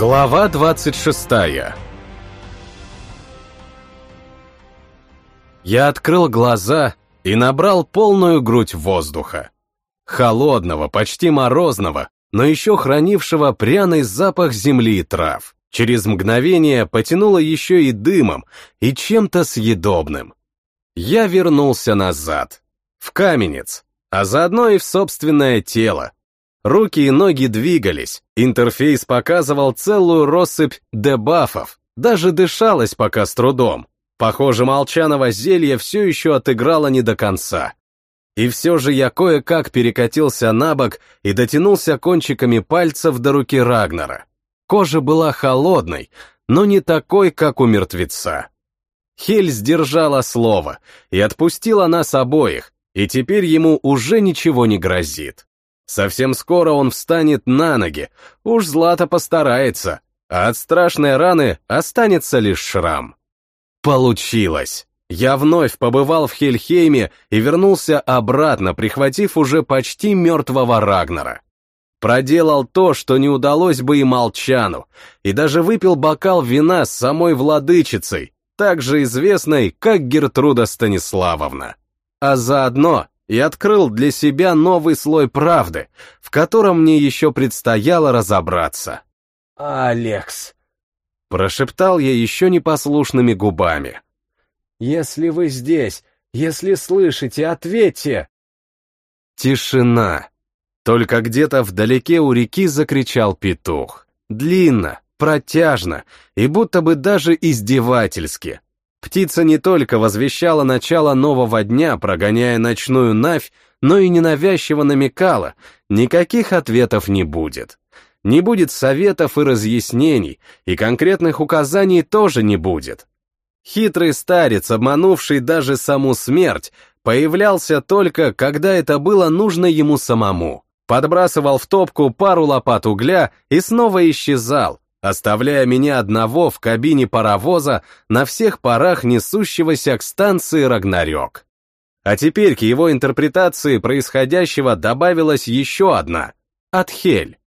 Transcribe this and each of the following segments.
Глава 26 Я открыл глаза и набрал полную грудь воздуха. Холодного, почти морозного, но еще хранившего пряный запах земли и трав. Через мгновение потянуло еще и дымом, и чем-то съедобным. Я вернулся назад, в каменец, а заодно и в собственное тело. Руки и ноги двигались, интерфейс показывал целую россыпь дебафов, даже дышалось пока с трудом. Похоже, молчаного зелья все еще отыграло не до конца. И все же я кое-как перекатился на бок и дотянулся кончиками пальцев до руки Рагнера. Кожа была холодной, но не такой, как у мертвеца. Хель сдержала слово и отпустила нас обоих, и теперь ему уже ничего не грозит. Совсем скоро он встанет на ноги, уж Злата постарается, а от страшной раны останется лишь шрам. Получилось. Я вновь побывал в Хельхейме и вернулся обратно, прихватив уже почти мертвого Рагнера. Проделал то, что не удалось бы и Молчану, и даже выпил бокал вина с самой владычицей, также известной, как Гертруда Станиславовна. А заодно и открыл для себя новый слой правды, в котором мне еще предстояло разобраться. «Алекс», — прошептал я еще непослушными губами. «Если вы здесь, если слышите, ответьте!» Тишина. Только где-то вдалеке у реки закричал петух. Длинно, протяжно и будто бы даже издевательски. Птица не только возвещала начало нового дня, прогоняя ночную навь, но и ненавязчиво намекала, никаких ответов не будет. Не будет советов и разъяснений, и конкретных указаний тоже не будет. Хитрый старец, обманувший даже саму смерть, появлялся только, когда это было нужно ему самому подбрасывал в топку пару лопат угля и снова исчезал, оставляя меня одного в кабине паровоза на всех парах несущегося к станции Рагнарёк. А теперь к его интерпретации происходящего добавилась еще одна — Атхель.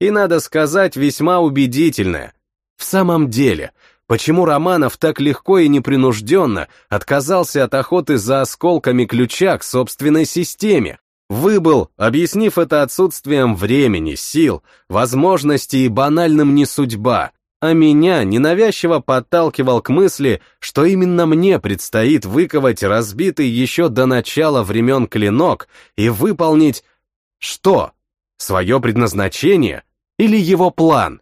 И, надо сказать, весьма убедительная. В самом деле, почему Романов так легко и непринужденно отказался от охоты за осколками ключа к собственной системе, Выбыл, объяснив это отсутствием времени, сил, возможностей и банальным не судьба, а меня ненавязчиво подталкивал к мысли, что именно мне предстоит выковать разбитый еще до начала времен клинок и выполнить... Что? Свое предназначение? Или его план?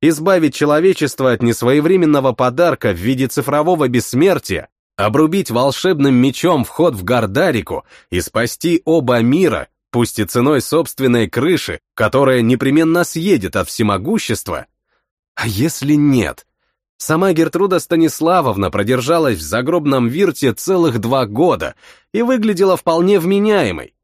Избавить человечество от несвоевременного подарка в виде цифрового бессмертия обрубить волшебным мечом вход в Гардарику и спасти оба мира, пусть и ценой собственной крыши, которая непременно съедет от всемогущества? А если нет? Сама Гертруда Станиславовна продержалась в загробном вирте целых два года и выглядела вполне вменяемой.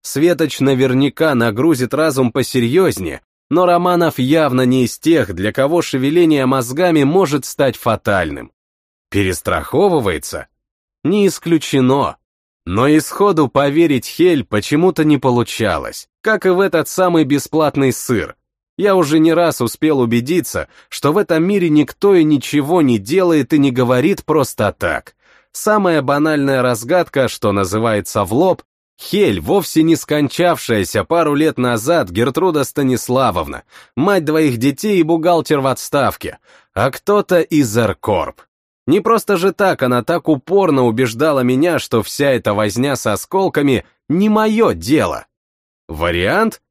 Светоч наверняка нагрузит разум посерьезнее, но Романов явно не из тех, для кого шевеление мозгами может стать фатальным. Перестраховывается? Не исключено. Но исходу поверить Хель почему-то не получалось, как и в этот самый бесплатный сыр. Я уже не раз успел убедиться, что в этом мире никто и ничего не делает и не говорит просто так. Самая банальная разгадка, что называется в лоб, Хель, вовсе не скончавшаяся пару лет назад Гертруда Станиславовна, мать двоих детей и бухгалтер в отставке, а кто-то из Эркорп. Не просто же так она так упорно убеждала меня, что вся эта возня с осколками не мое дело. Вариант?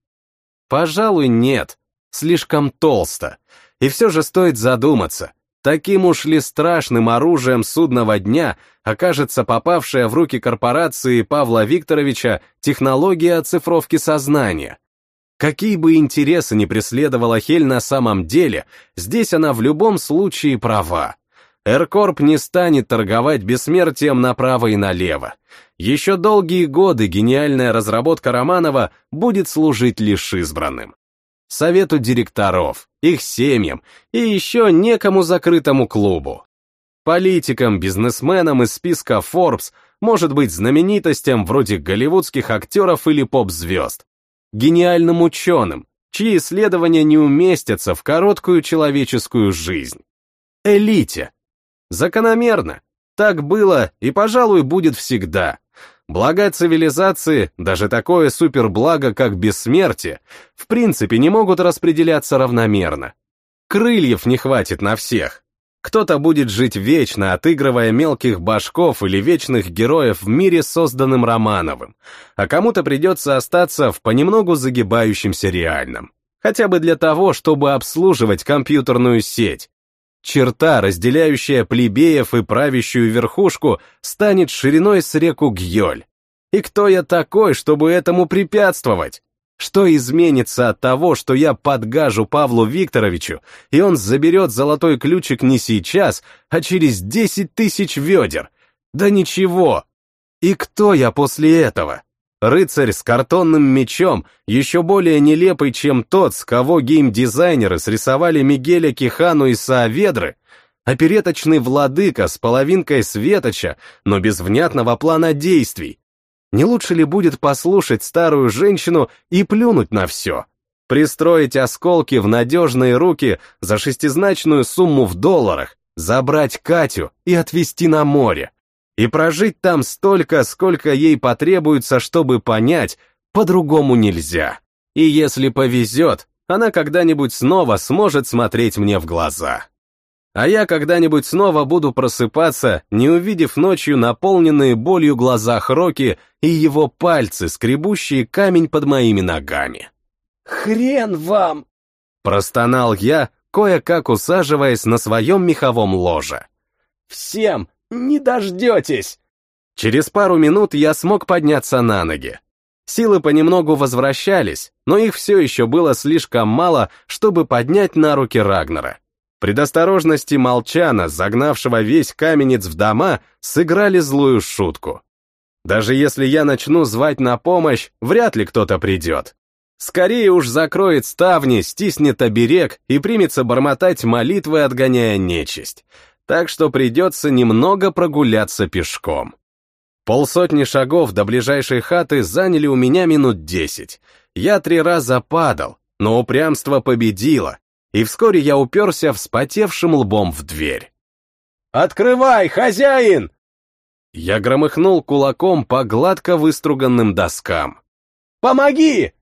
Пожалуй, нет. Слишком толсто. И все же стоит задуматься, таким уж ли страшным оружием судного дня окажется попавшая в руки корпорации Павла Викторовича технология оцифровки сознания. Какие бы интересы ни преследовала Хель на самом деле, здесь она в любом случае права. Эркорп не станет торговать бессмертием направо и налево. Еще долгие годы гениальная разработка Романова будет служить лишь избранным. Совету директоров, их семьям и еще некому закрытому клубу. Политикам, бизнесменам из списка Forbes, может быть знаменитостям вроде голливудских актеров или поп-звезд. Гениальным ученым, чьи исследования не уместятся в короткую человеческую жизнь. Элите. Закономерно. Так было и, пожалуй, будет всегда. Блага цивилизации, даже такое суперблаго, как бессмертие, в принципе не могут распределяться равномерно. Крыльев не хватит на всех. Кто-то будет жить вечно, отыгрывая мелких башков или вечных героев в мире, созданным Романовым, а кому-то придется остаться в понемногу загибающемся реальном. Хотя бы для того, чтобы обслуживать компьютерную сеть. Черта, разделяющая плебеев и правящую верхушку, станет шириной с реку Гьоль. И кто я такой, чтобы этому препятствовать? Что изменится от того, что я подгажу Павлу Викторовичу, и он заберет золотой ключик не сейчас, а через десять тысяч ведер? Да ничего. И кто я после этого? Рыцарь с картонным мечом, еще более нелепый, чем тот, с кого геймдизайнеры срисовали Мигеля Кихану и Сааведры, опереточный владыка с половинкой светоча, но без внятного плана действий, не лучше ли будет послушать старую женщину и плюнуть на все? Пристроить осколки в надежные руки за шестизначную сумму в долларах, забрать Катю и отвезти на море. И прожить там столько, сколько ей потребуется, чтобы понять, по-другому нельзя. И если повезет, она когда-нибудь снова сможет смотреть мне в глаза а я когда-нибудь снова буду просыпаться, не увидев ночью наполненные болью глаза Хроки и его пальцы, скребущие камень под моими ногами. «Хрен вам!» Простонал я, кое-как усаживаясь на своем меховом ложе. «Всем не дождетесь!» Через пару минут я смог подняться на ноги. Силы понемногу возвращались, но их все еще было слишком мало, чтобы поднять на руки Рагнера. Предосторожности молчана, загнавшего весь каменец в дома, сыграли злую шутку. Даже если я начну звать на помощь, вряд ли кто-то придет. Скорее уж закроет ставни, стиснет оберег и примется бормотать молитвы, отгоняя нечисть. Так что придется немного прогуляться пешком. Полсотни шагов до ближайшей хаты заняли у меня минут десять. Я три раза падал, но упрямство победило, и вскоре я уперся вспотевшим лбом в дверь. «Открывай, хозяин!» Я громыхнул кулаком по гладко выструганным доскам. «Помоги!»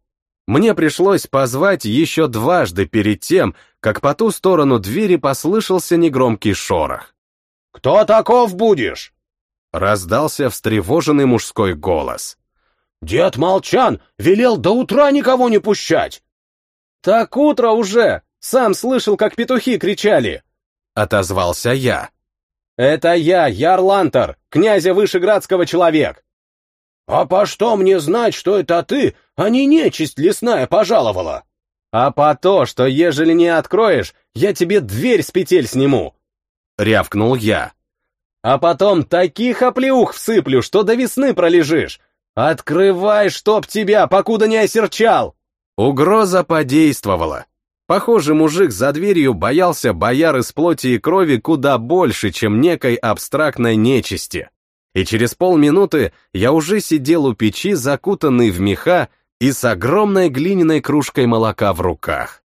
Мне пришлось позвать еще дважды перед тем, как по ту сторону двери послышался негромкий шорох. «Кто таков будешь?» Раздался встревоженный мужской голос. «Дед Молчан велел до утра никого не пущать!» «Так утро уже! Сам слышал, как петухи кричали!» — отозвался я. «Это я, Ярлантер, князя Вышеградского человек!» «А по что мне знать, что это ты, а не нечисть лесная пожаловала?» «А по то, что ежели не откроешь, я тебе дверь с петель сниму!» — рявкнул я. «А потом таких оплеух всыплю, что до весны пролежишь! Открывай, чтоб тебя, покуда не осерчал!» Угроза подействовала. Похоже, мужик за дверью боялся бояр из плоти и крови куда больше, чем некой абстрактной нечисти. И через полминуты я уже сидел у печи, закутанный в меха и с огромной глиняной кружкой молока в руках.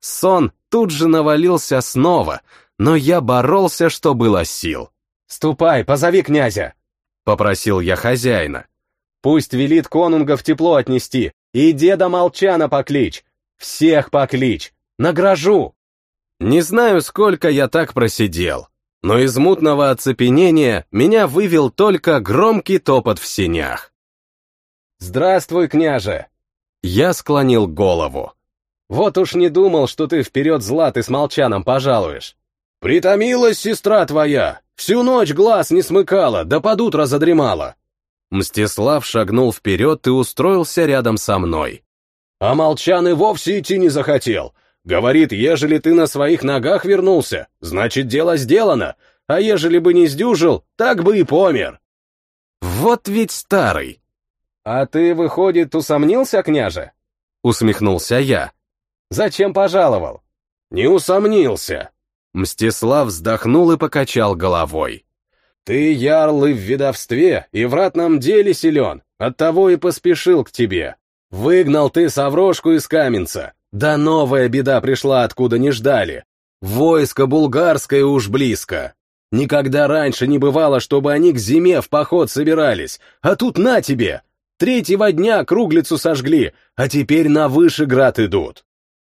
Сон тут же навалился снова, но я боролся, что было сил. «Ступай, позови князя!» — попросил я хозяина. «Пусть велит конунга в тепло отнести, и деда Молчана поклич, всех поклич, Награжу!» Не знаю, сколько я так просидел, но из мутного оцепенения меня вывел только громкий топот в синях. «Здравствуй, княже!» Я склонил голову. «Вот уж не думал, что ты вперед златы с молчаном пожалуешь». «Притомилась сестра твоя! Всю ночь глаз не смыкала, да под утро задремала!» Мстислав шагнул вперед и устроился рядом со мной. «А молчан и вовсе идти не захотел, Говорит, ежели ты на своих ногах вернулся, значит, дело сделано, а ежели бы не сдюжил, так бы и помер. Вот ведь старый. А ты, выходит, усомнился, княже? Усмехнулся я. Зачем пожаловал? Не усомнился. Мстислав вздохнул и покачал головой. Ты, ярл, и в ведовстве, и в ратном деле силен, оттого и поспешил к тебе. Выгнал ты соврошку из каменца, Да новая беда пришла, откуда не ждали. Войско булгарское уж близко. Никогда раньше не бывало, чтобы они к зиме в поход собирались, а тут на тебе! Третьего дня круглицу сожгли, а теперь на Вышеград идут.